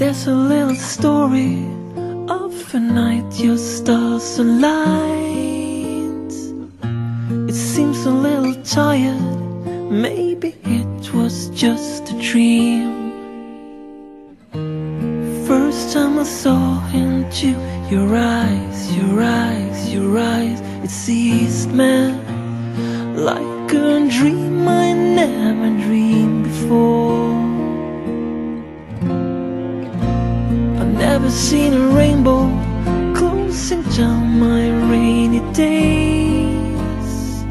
There's a little story of a night your stars aligned. It seems a little tired, maybe it was just a dream. First time I saw into your eyes, your eyes, your eyes, it seized me like a dream I never dreamed never seen a rainbow closing down my rainy days.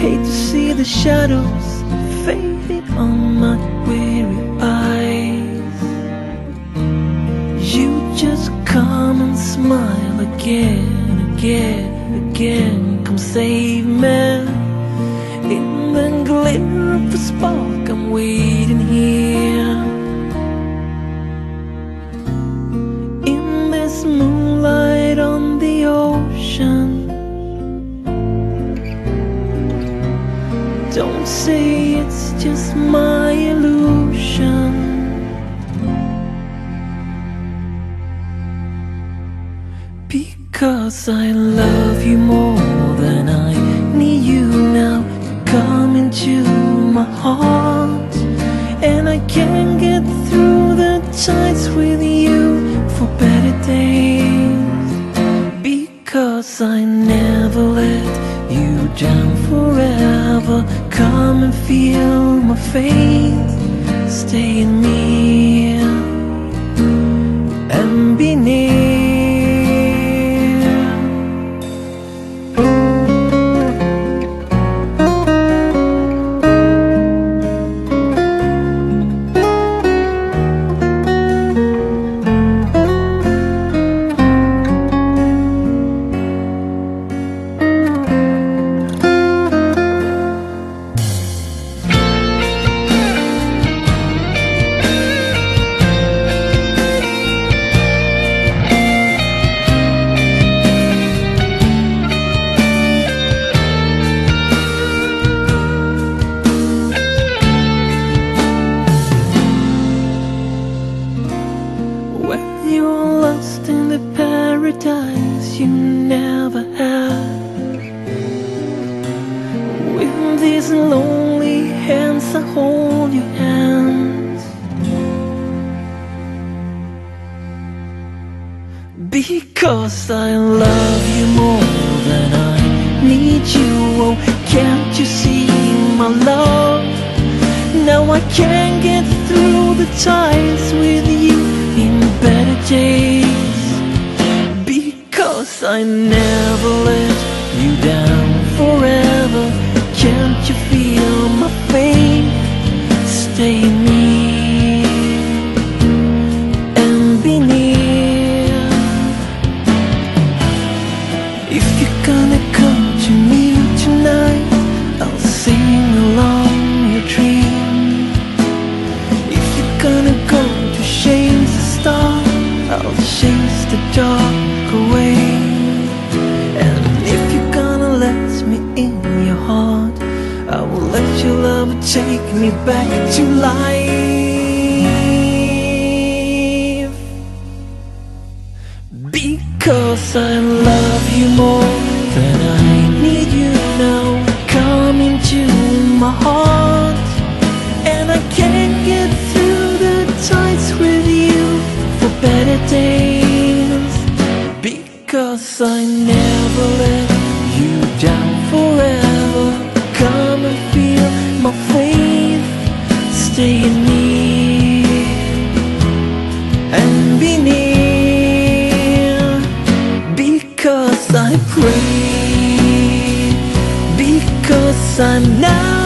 Hate to see the shadows fading on my weary eyes. You just come and smile again, again, again. Come save me. In the glitter of the spark, I'm waiting here. Say it's just my illusion. Because I love you more than I need you now Come into my heart. And I can't get through the tides with you for better days. Because I Come and feel my faith Stay in me never had With these lonely hands I hold your hands? Because I love you more than I need you Oh, can't you see my love? Now I can't get through the times with you in better days I never let you down forever. Can't you feel my faith? Stay me And be near. If you're gonna come to me tonight I'll sing along your dream. If you're gonna go to chase the star I'll chase the dark take me back to life. Because I love you more than I need And be near. Because I pray. Because I'm now